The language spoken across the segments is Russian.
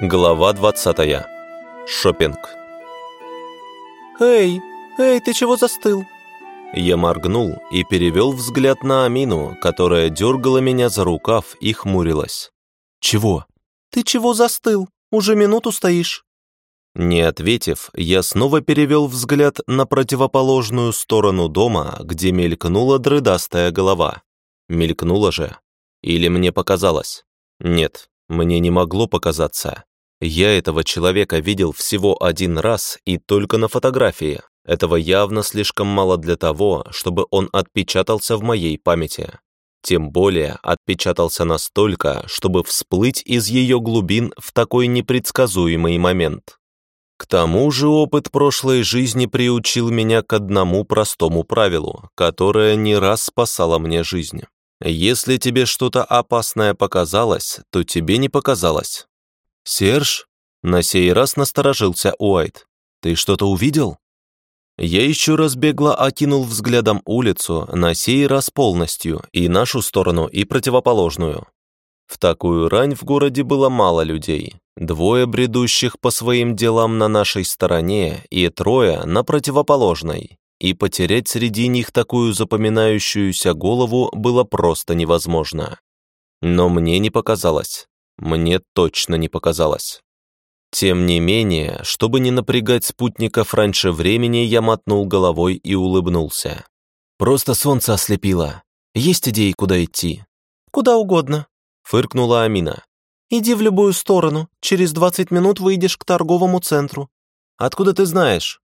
Глава 20. Шопинг. «Эй, эй, ты чего застыл?» Я моргнул и перевел взгляд на Амину, которая дергала меня за рукав и хмурилась. «Чего?» «Ты чего застыл? Уже минуту стоишь». Не ответив, я снова перевел взгляд на противоположную сторону дома, где мелькнула дрыдастая голова. Мелькнула же. Или мне показалось? Нет, мне не могло показаться. Я этого человека видел всего один раз и только на фотографии. Этого явно слишком мало для того, чтобы он отпечатался в моей памяти. Тем более отпечатался настолько, чтобы всплыть из ее глубин в такой непредсказуемый момент. К тому же опыт прошлой жизни приучил меня к одному простому правилу, которое не раз спасало мне жизнь. Если тебе что-то опасное показалось, то тебе не показалось. «Серж?» На сей раз насторожился Уайт. «Ты что-то увидел?» Я еще раз бегло окинул взглядом улицу, на сей раз полностью, и нашу сторону, и противоположную. В такую рань в городе было мало людей. Двое бредущих по своим делам на нашей стороне и трое на противоположной. И потерять среди них такую запоминающуюся голову было просто невозможно. Но мне не показалось. Мне точно не показалось. Тем не менее, чтобы не напрягать спутников раньше времени, я мотнул головой и улыбнулся. «Просто солнце ослепило. Есть идеи, куда идти?» «Куда угодно», — фыркнула Амина. «Иди в любую сторону. Через 20 минут выйдешь к торговому центру». «Откуда ты знаешь?»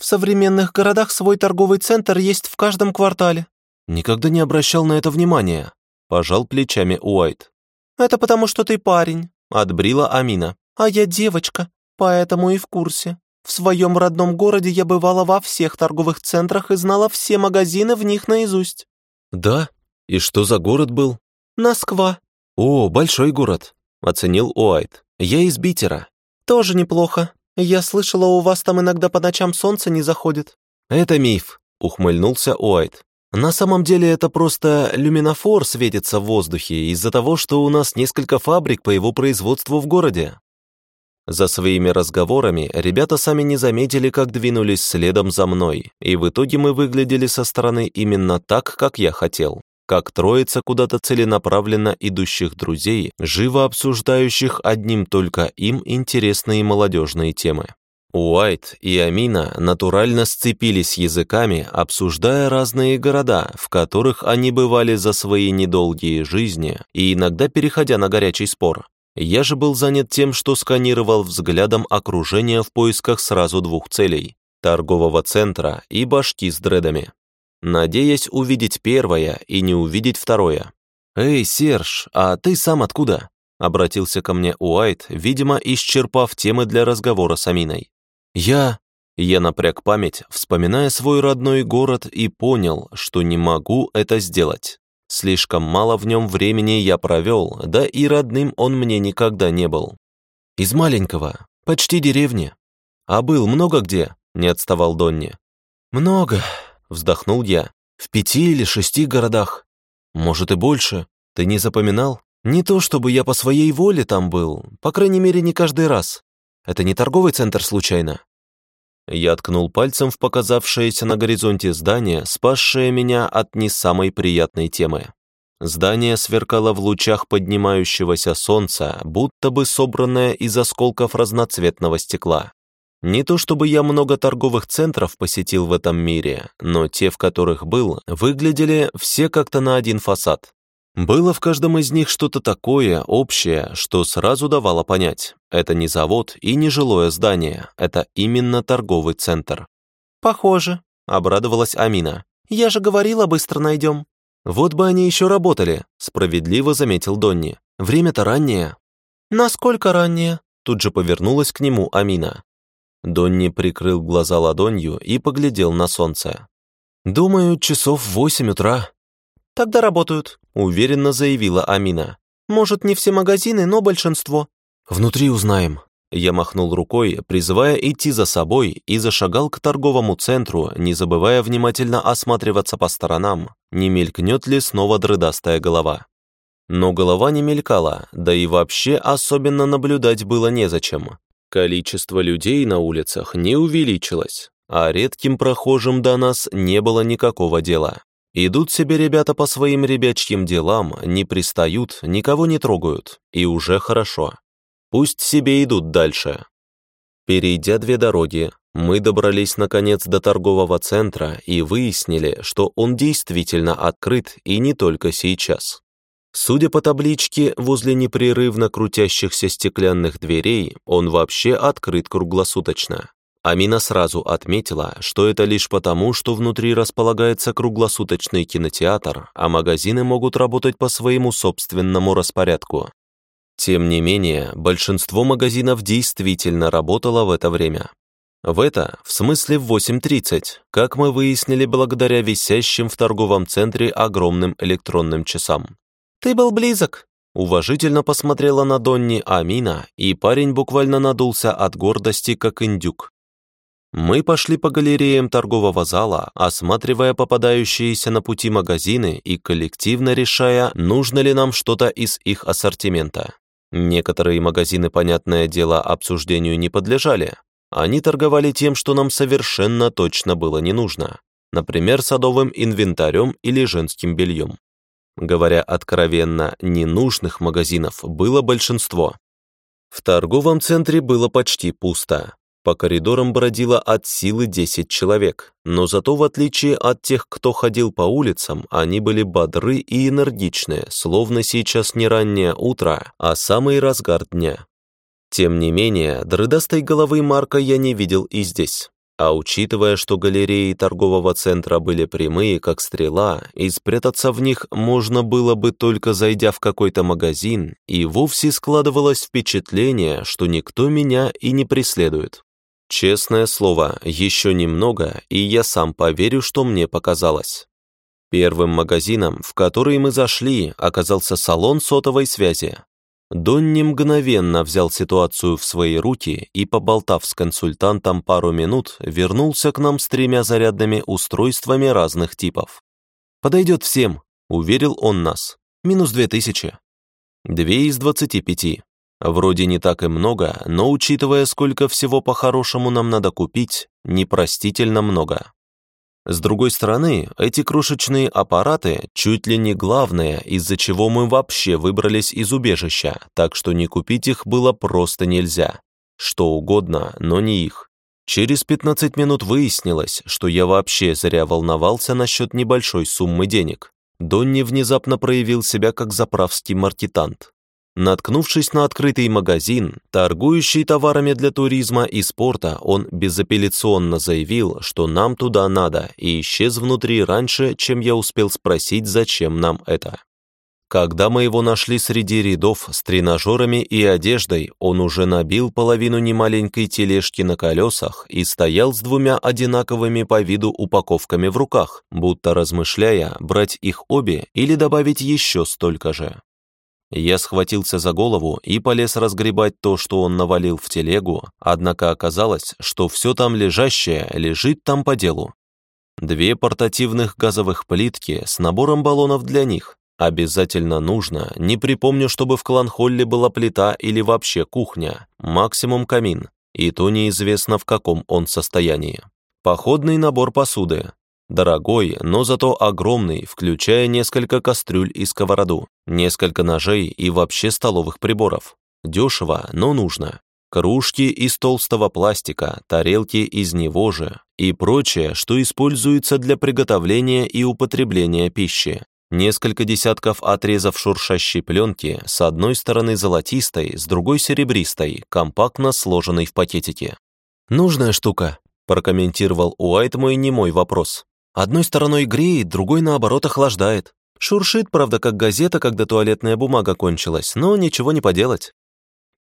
«В современных городах свой торговый центр есть в каждом квартале». «Никогда не обращал на это внимания», — пожал плечами Уайт. «Это потому, что ты парень», — отбрила Амина. «А я девочка, поэтому и в курсе. В своем родном городе я бывала во всех торговых центрах и знала все магазины в них наизусть». «Да? И что за город был?» «Москва». «О, большой город», — оценил Уайт. «Я из Битера». «Тоже неплохо. Я слышала, у вас там иногда по ночам солнце не заходит». «Это миф», — ухмыльнулся Уайт. На самом деле это просто люминофор светится в воздухе из-за того, что у нас несколько фабрик по его производству в городе. За своими разговорами ребята сами не заметили, как двинулись следом за мной, и в итоге мы выглядели со стороны именно так, как я хотел. Как троица куда-то целенаправленно идущих друзей, живо обсуждающих одним только им интересные молодежные темы. Уайт и Амина натурально сцепились языками, обсуждая разные города, в которых они бывали за свои недолгие жизни и иногда переходя на горячий спор. Я же был занят тем, что сканировал взглядом окружение в поисках сразу двух целей – торгового центра и башки с дредами. Надеясь увидеть первое и не увидеть второе. «Эй, Серж, а ты сам откуда?» Обратился ко мне Уайт, видимо, исчерпав темы для разговора с Аминой. Я... Я напряг память, вспоминая свой родной город и понял, что не могу это сделать. Слишком мало в нем времени я провел, да и родным он мне никогда не был. Из маленького, почти деревни. А был много где, не отставал Донни. Много, вздохнул я. В пяти или шести городах. Может и больше. Ты не запоминал? Не то чтобы я по своей воле там был, по крайней мере, не каждый раз. Это не торговый центр случайно?» Я ткнул пальцем в показавшееся на горизонте здание, спасшее меня от не самой приятной темы. Здание сверкало в лучах поднимающегося солнца, будто бы собранное из осколков разноцветного стекла. Не то чтобы я много торговых центров посетил в этом мире, но те, в которых был, выглядели все как-то на один фасад. Было в каждом из них что-то такое общее, что сразу давало понять. Это не завод и не жилое здание, это именно торговый центр. «Похоже», — обрадовалась Амина. «Я же говорила, быстро найдем». «Вот бы они еще работали», — справедливо заметил Донни. «Время-то раннее». «Насколько раннее?» Тут же повернулась к нему Амина. Донни прикрыл глаза ладонью и поглядел на солнце. «Думаю, часов восемь утра», «Тогда работают», — уверенно заявила Амина. «Может, не все магазины, но большинство». «Внутри узнаем». Я махнул рукой, призывая идти за собой, и зашагал к торговому центру, не забывая внимательно осматриваться по сторонам, не мелькнет ли снова дрыдастая голова. но голова не мелькала, да и вообще особенно наблюдать было незачем. Количество людей на улицах не увеличилось, а редким прохожим до нас не было никакого дела. Идут себе ребята по своим ребячьим делам, не пристают, никого не трогают, и уже хорошо. Пусть себе идут дальше. Перейдя две дороги, мы добрались наконец до торгового центра и выяснили, что он действительно открыт и не только сейчас. Судя по табличке возле непрерывно крутящихся стеклянных дверей, он вообще открыт круглосуточно. Амина сразу отметила, что это лишь потому, что внутри располагается круглосуточный кинотеатр, а магазины могут работать по своему собственному распорядку. Тем не менее, большинство магазинов действительно работало в это время. В это, в смысле в 8.30, как мы выяснили благодаря висящим в торговом центре огромным электронным часам. «Ты был близок», — уважительно посмотрела на Донни Амина, и парень буквально надулся от гордости, как индюк. Мы пошли по галереям торгового зала, осматривая попадающиеся на пути магазины и коллективно решая, нужно ли нам что-то из их ассортимента. Некоторые магазины, понятное дело, обсуждению не подлежали. Они торговали тем, что нам совершенно точно было не нужно. Например, садовым инвентарем или женским бельем. Говоря откровенно, ненужных магазинов было большинство. В торговом центре было почти пусто. По коридорам бродило от силы 10 человек, но зато в отличие от тех, кто ходил по улицам, они были бодры и энергичны, словно сейчас не раннее утро, а самый разгар дня. Тем не менее, дрыдастой головы Марка я не видел и здесь. А учитывая, что галереи торгового центра были прямые, как стрела, и спрятаться в них можно было бы только зайдя в какой-то магазин, и вовсе складывалось впечатление, что никто меня и не преследует. Честное слово, еще немного, и я сам поверю, что мне показалось. Первым магазином, в который мы зашли, оказался салон сотовой связи. Донни мгновенно взял ситуацию в свои руки и, поболтав с консультантом пару минут, вернулся к нам с тремя зарядными устройствами разных типов. «Подойдет всем», — уверил он нас. «Минус две тысячи». Две из двадцати пяти. Вроде не так и много, но учитывая, сколько всего по-хорошему нам надо купить, непростительно много. С другой стороны, эти крошечные аппараты чуть ли не главное, из-за чего мы вообще выбрались из убежища, так что не купить их было просто нельзя. Что угодно, но не их. Через 15 минут выяснилось, что я вообще зря волновался насчет небольшой суммы денег. Донни внезапно проявил себя как заправский маркетант. Наткнувшись на открытый магазин, торгующий товарами для туризма и спорта, он безапелляционно заявил, что нам туда надо, и исчез внутри раньше, чем я успел спросить, зачем нам это. Когда мы его нашли среди рядов с тренажерами и одеждой, он уже набил половину немаленькой тележки на колесах и стоял с двумя одинаковыми по виду упаковками в руках, будто размышляя, брать их обе или добавить еще столько же. Я схватился за голову и полез разгребать то, что он навалил в телегу, однако оказалось, что все там лежащее лежит там по делу. Две портативных газовых плитки с набором баллонов для них. Обязательно нужно, не припомню, чтобы в Кланхолле была плита или вообще кухня, максимум камин, и то неизвестно в каком он состоянии. Походный набор посуды, Дорогой, но зато огромный, включая несколько кастрюль и сковороду, несколько ножей и вообще столовых приборов. Дешево, но нужно. Кружки из толстого пластика, тарелки из него же и прочее, что используется для приготовления и употребления пищи. Несколько десятков отрезов шуршащей пленки, с одной стороны золотистой, с другой серебристой, компактно сложенной в пакетике. «Нужная штука», прокомментировал Уайт мой немой вопрос. Одной стороной греет, другой, наоборот, охлаждает. Шуршит, правда, как газета, когда туалетная бумага кончилась, но ничего не поделать.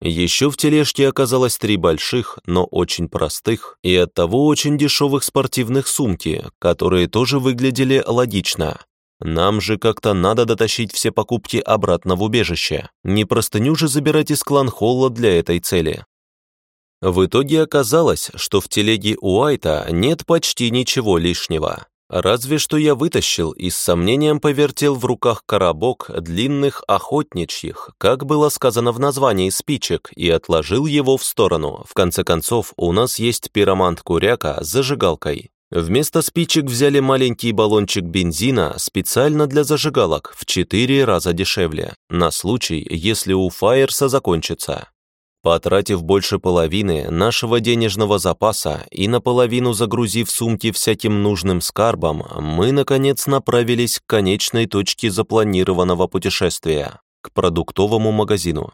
Еще в тележке оказалось три больших, но очень простых и оттого очень дешевых спортивных сумки, которые тоже выглядели логично. Нам же как-то надо дотащить все покупки обратно в убежище. Не простыню же забирать из клан-холла для этой цели. В итоге оказалось, что в телеге Уайта нет почти ничего лишнего. Разве что я вытащил и с сомнением повертел в руках коробок длинных охотничьих, как было сказано в названии спичек, и отложил его в сторону. В конце концов, у нас есть пиромант-куряка с зажигалкой. Вместо спичек взяли маленький баллончик бензина специально для зажигалок в четыре раза дешевле, на случай, если у Фаерса закончится. Потратив больше половины нашего денежного запаса и наполовину загрузив сумки всяким нужным скарбом, мы, наконец, направились к конечной точке запланированного путешествия – к продуктовому магазину.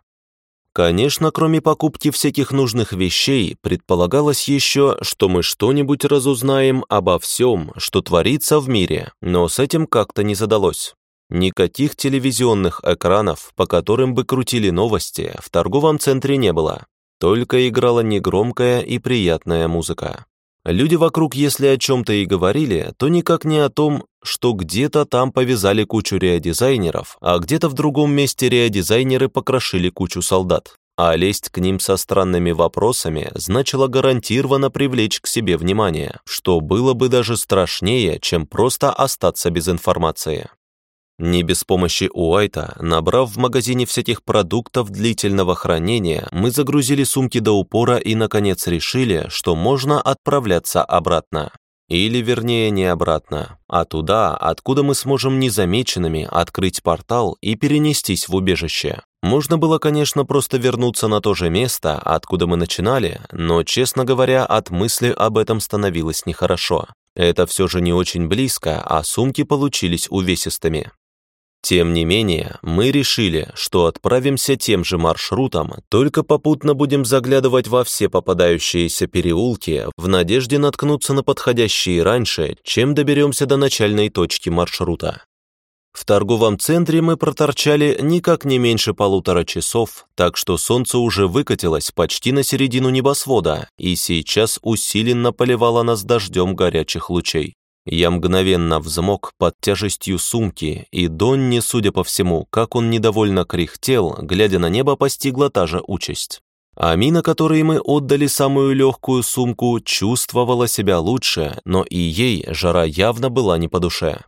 Конечно, кроме покупки всяких нужных вещей, предполагалось еще, что мы что-нибудь разузнаем обо всем, что творится в мире, но с этим как-то не задалось. Никаких телевизионных экранов, по которым бы крутили новости, в торговом центре не было. Только играла негромкая и приятная музыка. Люди вокруг, если о чем-то и говорили, то никак не о том, что где-то там повязали кучу реодизайнеров, а где-то в другом месте реодизайнеры покрошили кучу солдат. А лезть к ним со странными вопросами значило гарантированно привлечь к себе внимание, что было бы даже страшнее, чем просто остаться без информации. Не без помощи Уайта, набрав в магазине всяких продуктов длительного хранения, мы загрузили сумки до упора и, наконец, решили, что можно отправляться обратно. Или, вернее, не обратно, а туда, откуда мы сможем незамеченными открыть портал и перенестись в убежище. Можно было, конечно, просто вернуться на то же место, откуда мы начинали, но, честно говоря, от мысли об этом становилось нехорошо. Это все же не очень близко, а сумки получились увесистыми. Тем не менее, мы решили, что отправимся тем же маршрутом, только попутно будем заглядывать во все попадающиеся переулки в надежде наткнуться на подходящие раньше, чем доберемся до начальной точки маршрута. В торговом центре мы проторчали никак не меньше полутора часов, так что солнце уже выкатилось почти на середину небосвода и сейчас усиленно поливало нас дождем горячих лучей. Я мгновенно взмок под тяжестью сумки, и Донни, судя по всему, как он недовольно кряхтел, глядя на небо, постигла та же участь. Амина, которой мы отдали самую легкую сумку, чувствовала себя лучше, но и ей жара явно была не по душе.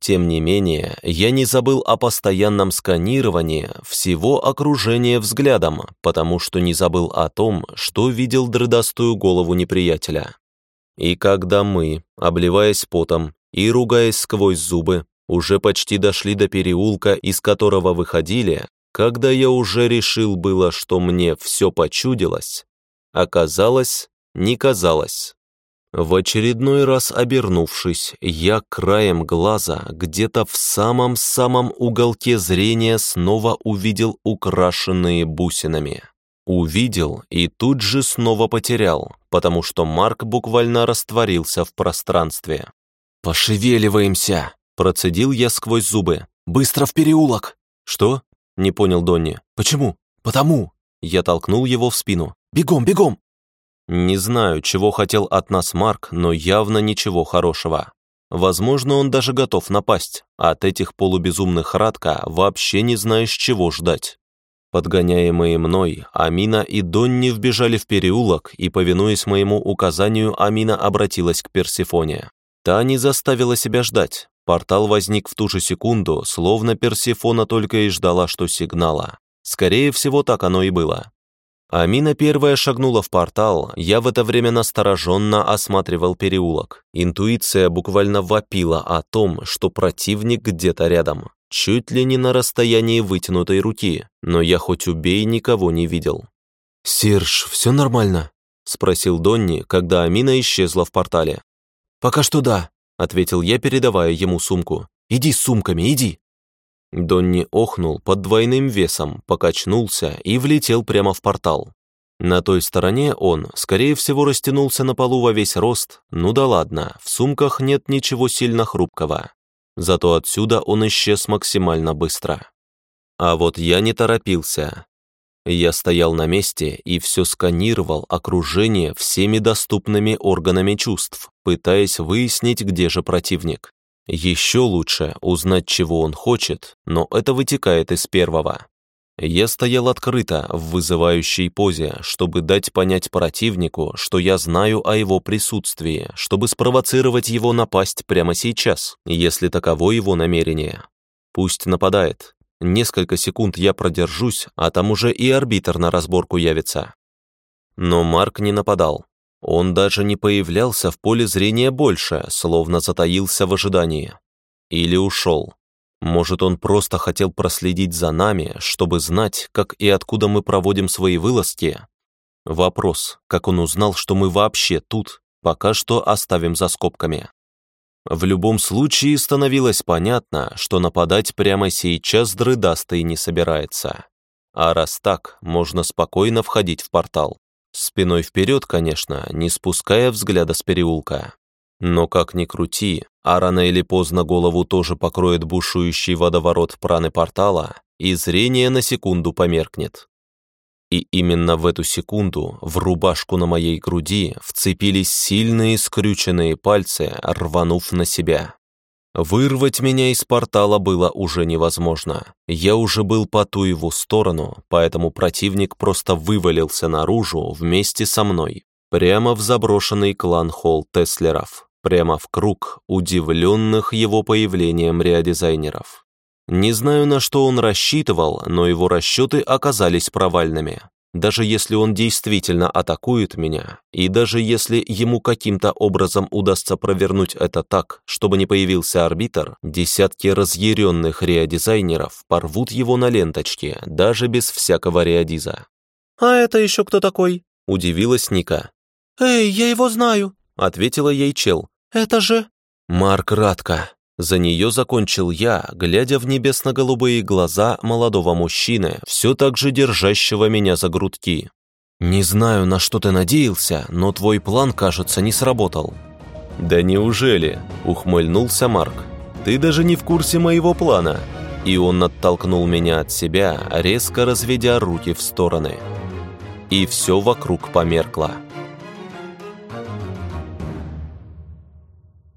Тем не менее, я не забыл о постоянном сканировании всего окружения взглядом, потому что не забыл о том, что видел дрыдастую голову неприятеля. И когда мы, обливаясь потом и ругаясь сквозь зубы, уже почти дошли до переулка, из которого выходили, когда я уже решил было, что мне все почудилось, оказалось, не казалось. В очередной раз обернувшись, я краем глаза где-то в самом-самом уголке зрения снова увидел украшенные бусинами. Увидел и тут же снова потерял, потому что Марк буквально растворился в пространстве. «Пошевеливаемся!» – процедил я сквозь зубы. «Быстро в переулок!» «Что?» – не понял Донни. «Почему?» «Потому!» Я толкнул его в спину. «Бегом, бегом!» Не знаю, чего хотел от нас Марк, но явно ничего хорошего. Возможно, он даже готов напасть. От этих полубезумных Радка вообще не знаешь, чего ждать. Подгоняемые мной, Амина и Донни вбежали в переулок, и, повинуясь моему указанию, Амина обратилась к Персифоне. Та не заставила себя ждать. Портал возник в ту же секунду, словно Персифона только и ждала, что сигнала. Скорее всего, так оно и было. Амина первая шагнула в портал, я в это время настороженно осматривал переулок. Интуиция буквально вопила о том, что противник где-то рядом чуть ли не на расстоянии вытянутой руки, но я хоть убей никого не видел. «Серж, все нормально?» – спросил Донни, когда Амина исчезла в портале. «Пока что да», – ответил я, передавая ему сумку. «Иди с сумками, иди!» Донни охнул под двойным весом, покачнулся и влетел прямо в портал. На той стороне он, скорее всего, растянулся на полу во весь рост. Ну да ладно, в сумках нет ничего сильно хрупкого. Зато отсюда он исчез максимально быстро. А вот я не торопился. Я стоял на месте и все сканировал окружение всеми доступными органами чувств, пытаясь выяснить, где же противник. Еще лучше узнать, чего он хочет, но это вытекает из первого. Я стоял открыто, в вызывающей позе, чтобы дать понять противнику, что я знаю о его присутствии, чтобы спровоцировать его напасть прямо сейчас, если таково его намерение. Пусть нападает. Несколько секунд я продержусь, а там уже и арбитр на разборку явится. Но Марк не нападал. Он даже не появлялся в поле зрения больше, словно затаился в ожидании. Или ушел. Может, он просто хотел проследить за нами, чтобы знать, как и откуда мы проводим свои вылазки? Вопрос, как он узнал, что мы вообще тут, пока что оставим за скобками. В любом случае становилось понятно, что нападать прямо сейчас дрыдастый не собирается. А раз так, можно спокойно входить в портал. Спиной вперед, конечно, не спуская взгляда с переулка. Но как ни крути, а рано или поздно голову тоже покроет бушующий водоворот праны портала, и зрение на секунду померкнет. И именно в эту секунду в рубашку на моей груди вцепились сильные скрюченные пальцы, рванув на себя. Вырвать меня из портала было уже невозможно. Я уже был по ту его сторону, поэтому противник просто вывалился наружу вместе со мной, прямо в заброшенный клан-холл Теслеров прямо в круг удивленных его появлением реодизайнеров. Не знаю, на что он рассчитывал, но его расчеты оказались провальными. Даже если он действительно атакует меня, и даже если ему каким-то образом удастся провернуть это так, чтобы не появился арбитр, десятки разъяренных реодизайнеров порвут его на ленточке, даже без всякого реодиза. «А это еще кто такой?» – удивилась Ника. «Эй, я его знаю!» – ответила ей чел. «Это же...» «Марк Радко». За нее закончил я, глядя в небесно-голубые глаза молодого мужчины, все так же держащего меня за грудки. «Не знаю, на что ты надеялся, но твой план, кажется, не сработал». «Да неужели?» – ухмыльнулся Марк. «Ты даже не в курсе моего плана». И он оттолкнул меня от себя, резко разведя руки в стороны. И все вокруг померкло.